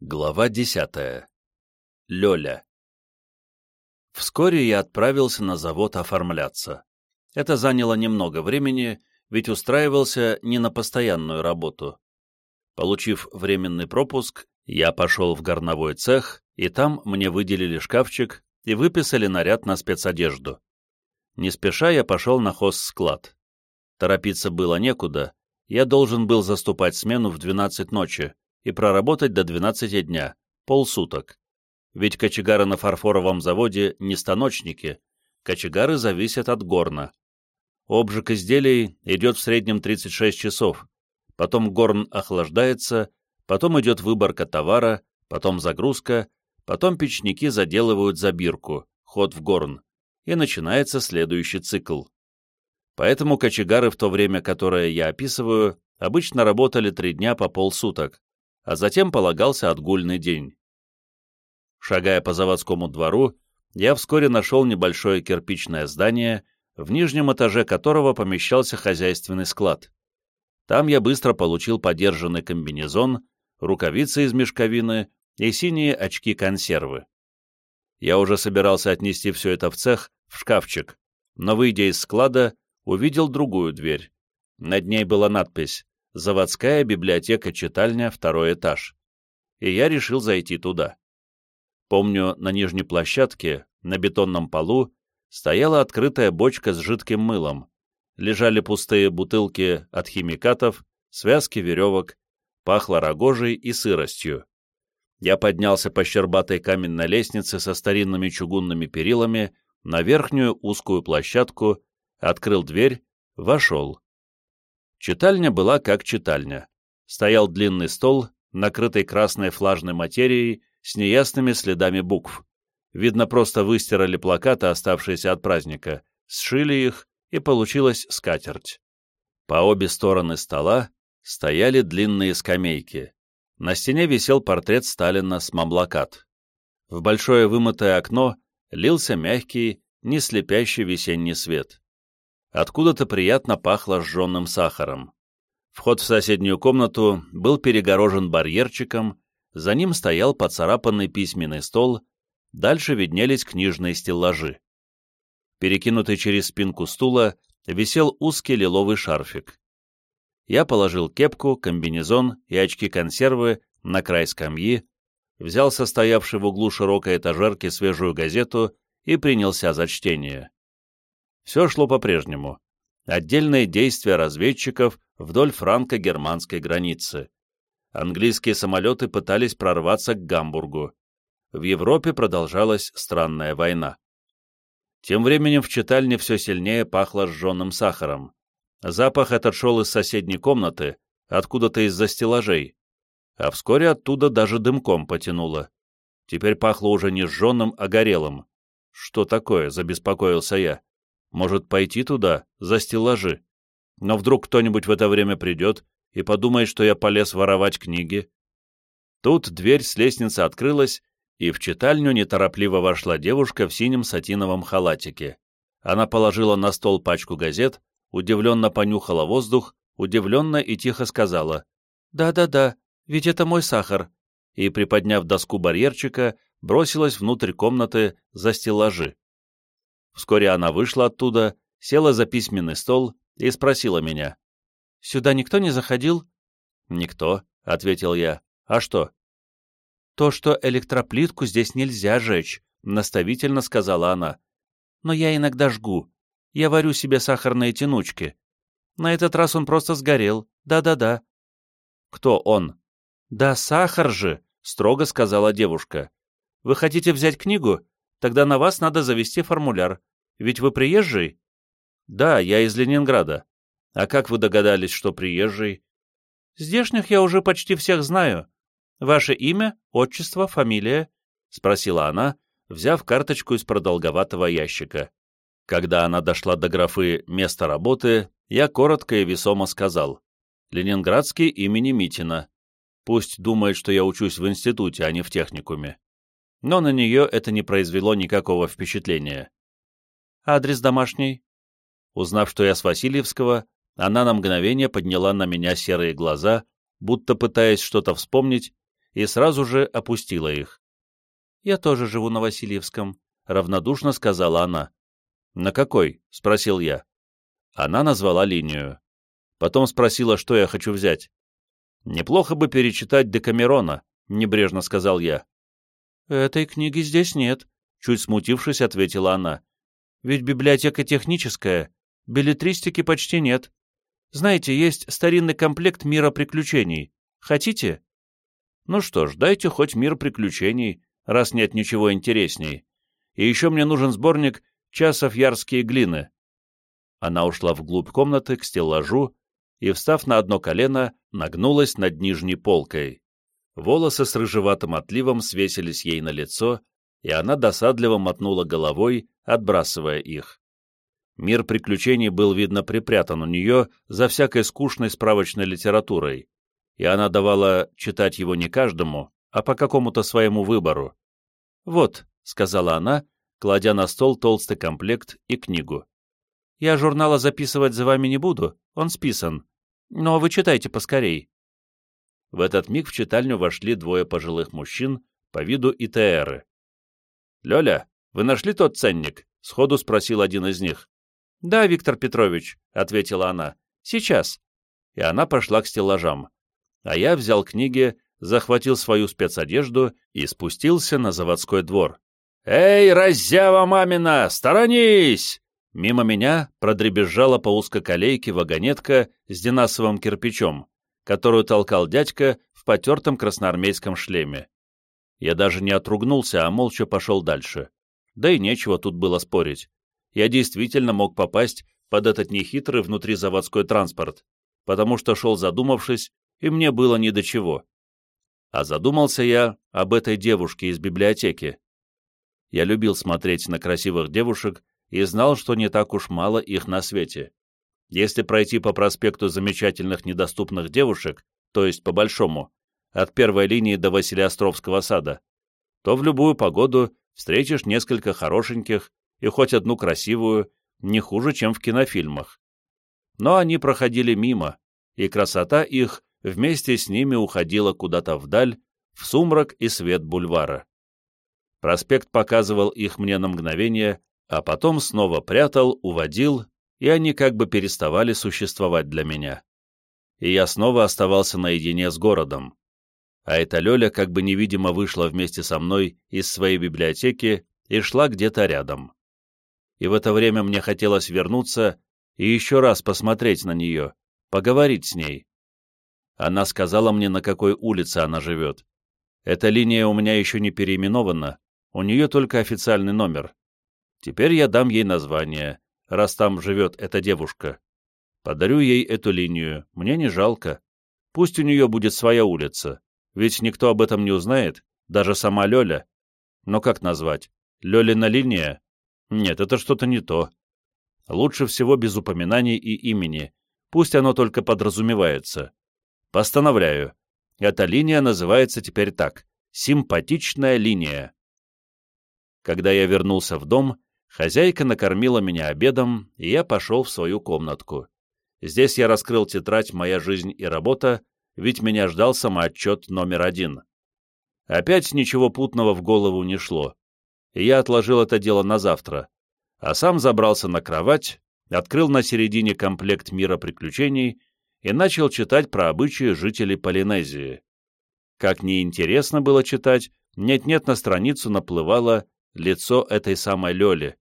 Глава десятая. Лёля. Вскоре я отправился на завод оформляться. Это заняло немного времени, ведь устраивался не на постоянную работу. Получив временный пропуск, я пошел в горновой цех, и там мне выделили шкафчик и выписали наряд на спецодежду. Не спеша я пошел на хозсклад. Торопиться было некуда, я должен был заступать смену в 12 ночи, и проработать до 12 дня, полсуток. Ведь кочегары на фарфоровом заводе не станочники, кочегары зависят от горна. Обжиг изделий идет в среднем 36 часов, потом горн охлаждается, потом идет выборка товара, потом загрузка, потом печники заделывают забирку, ход в горн, и начинается следующий цикл. Поэтому кочегары в то время, которое я описываю, обычно работали три дня по полсуток, а затем полагался отгульный день. Шагая по заводскому двору, я вскоре нашел небольшое кирпичное здание, в нижнем этаже которого помещался хозяйственный склад. Там я быстро получил подержанный комбинезон, рукавицы из мешковины и синие очки-консервы. Я уже собирался отнести все это в цех, в шкафчик, но, выйдя из склада, увидел другую дверь. Над ней была надпись заводская библиотека-читальня, второй этаж. И я решил зайти туда. Помню, на нижней площадке, на бетонном полу, стояла открытая бочка с жидким мылом. Лежали пустые бутылки от химикатов, связки веревок, пахло рогожей и сыростью. Я поднялся по щербатой каменной лестнице со старинными чугунными перилами на верхнюю узкую площадку, открыл дверь, вошел. Читальня была как читальня. Стоял длинный стол, накрытый красной флажной материей с неясными следами букв. Видно, просто выстирали плакаты, оставшиеся от праздника, сшили их, и получилась скатерть. По обе стороны стола стояли длинные скамейки. На стене висел портрет Сталина с мамлокат. В большое вымытое окно лился мягкий, не слепящий весенний свет. Откуда-то приятно пахло сжженным сахаром. Вход в соседнюю комнату был перегорожен барьерчиком, за ним стоял поцарапанный письменный стол, дальше виднелись книжные стеллажи. Перекинутый через спинку стула висел узкий лиловый шарфик. Я положил кепку, комбинезон и очки-консервы на край скамьи, взял состоявший в углу широкой этажерки свежую газету и принялся за чтение. Все шло по-прежнему. Отдельные действия разведчиков вдоль франко-германской границы. Английские самолеты пытались прорваться к Гамбургу. В Европе продолжалась странная война. Тем временем в читальне все сильнее пахло сжженным сахаром. Запах этот шел из соседней комнаты, откуда-то из-за стеллажей, а вскоре оттуда даже дымком потянуло. Теперь пахло уже не сжженным, а горелым. «Что такое?» — забеспокоился я. Может, пойти туда, за стеллажи? Но вдруг кто-нибудь в это время придет и подумает, что я полез воровать книги? Тут дверь с лестницы открылась, и в читальню неторопливо вошла девушка в синем сатиновом халатике. Она положила на стол пачку газет, удивленно понюхала воздух, удивленно и тихо сказала «Да-да-да, ведь это мой сахар», и, приподняв доску барьерчика, бросилась внутрь комнаты за стеллажи. Вскоре она вышла оттуда, села за письменный стол и спросила меня. «Сюда никто не заходил?» «Никто», — ответил я. «А что?» «То, что электроплитку здесь нельзя жечь», — наставительно сказала она. «Но я иногда жгу. Я варю себе сахарные тянучки. На этот раз он просто сгорел. Да-да-да». «Кто он?» «Да сахар же», — строго сказала девушка. «Вы хотите взять книгу? Тогда на вас надо завести формуляр. Ведь вы приезжий? Да, я из Ленинграда. А как вы догадались, что приезжий? Здешних я уже почти всех знаю. Ваше имя, отчество, фамилия? Спросила она, взяв карточку из продолговатого ящика. Когда она дошла до графы «Место работы», я коротко и весомо сказал. «Ленинградский имени Митина. Пусть думает, что я учусь в институте, а не в техникуме». Но на нее это не произвело никакого впечатления. Адрес домашний?» Узнав, что я с Васильевского, она на мгновение подняла на меня серые глаза, будто пытаясь что-то вспомнить, и сразу же опустила их. «Я тоже живу на Васильевском», — равнодушно сказала она. «На какой?» — спросил я. Она назвала линию. Потом спросила, что я хочу взять. «Неплохо бы перечитать Декамерона», — небрежно сказал я. «Этой книги здесь нет», — чуть смутившись, ответила она. «Ведь библиотека техническая, билетристики почти нет. Знаете, есть старинный комплект «Мира приключений». Хотите?» «Ну что ж, дайте хоть «Мир приключений», раз нет ничего интересней. И еще мне нужен сборник «Часов ярские глины». Она ушла вглубь комнаты к стеллажу и, встав на одно колено, нагнулась над нижней полкой. Волосы с рыжеватым отливом свесились ей на лицо, и она досадливо мотнула головой, отбрасывая их. Мир приключений был, видно, припрятан у нее за всякой скучной справочной литературой, и она давала читать его не каждому, а по какому-то своему выбору. «Вот», — сказала она, кладя на стол толстый комплект и книгу. «Я журнала записывать за вами не буду, он списан, но вы читайте поскорей». В этот миг в читальню вошли двое пожилых мужчин, по виду ИТРы. «Лёля, вы нашли тот ценник?» — сходу спросил один из них. «Да, Виктор Петрович», — ответила она, — «сейчас». И она пошла к стеллажам. А я взял книги, захватил свою спецодежду и спустился на заводской двор. «Эй, раззява мамина, сторонись!» Мимо меня продребезжала по узкоколейке вагонетка с динасовым кирпичом, которую толкал дядька в потертом красноармейском шлеме. Я даже не отругнулся, а молча пошел дальше. Да и нечего тут было спорить. Я действительно мог попасть под этот нехитрый внутризаводской транспорт, потому что шел задумавшись, и мне было ни до чего. А задумался я об этой девушке из библиотеки. Я любил смотреть на красивых девушек и знал, что не так уж мало их на свете. Если пройти по проспекту замечательных недоступных девушек, то есть по большому, от первой линии до Василиостровского сада, то в любую погоду встретишь несколько хорошеньких и хоть одну красивую, не хуже, чем в кинофильмах. Но они проходили мимо, и красота их вместе с ними уходила куда-то вдаль, в сумрак и свет бульвара. Проспект показывал их мне на мгновение, а потом снова прятал, уводил, и они как бы переставали существовать для меня. И я снова оставался наедине с городом. А эта Лёля как бы невидимо вышла вместе со мной из своей библиотеки и шла где-то рядом. И в это время мне хотелось вернуться и еще раз посмотреть на нее, поговорить с ней. Она сказала мне, на какой улице она живет. Эта линия у меня еще не переименована, у нее только официальный номер. Теперь я дам ей название, раз там живет эта девушка. Подарю ей эту линию, мне не жалко. Пусть у нее будет своя улица, ведь никто об этом не узнает, даже сама Лёля. Но как назвать? Лёлина линия? Нет, это что-то не то. Лучше всего без упоминаний и имени, пусть оно только подразумевается. Постановляю. Эта линия называется теперь так. Симпатичная линия. Когда я вернулся в дом, хозяйка накормила меня обедом, и я пошел в свою комнатку. Здесь я раскрыл тетрадь «Моя жизнь и работа», ведь меня ждал самоотчет номер один. Опять ничего путного в голову не шло, и я отложил это дело на завтра, а сам забрался на кровать, открыл на середине комплект «Мира приключений» и начал читать про обычаи жителей Полинезии. Как неинтересно было читать, нет-нет на страницу наплывало лицо этой самой Лёли.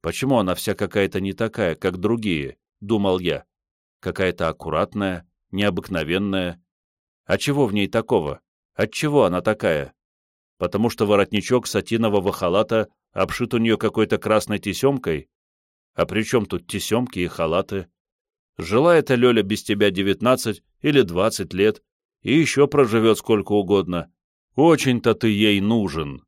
Почему она вся какая-то не такая, как другие, думал я. Какая-то аккуратная, необыкновенная. А чего в ней такого? Отчего она такая? Потому что воротничок сатинового халата обшит у нее какой-то красной тесемкой? А при чем тут тесемки и халаты? Жила эта Лёля без тебя девятнадцать или двадцать лет, и еще проживет сколько угодно. Очень-то ты ей нужен.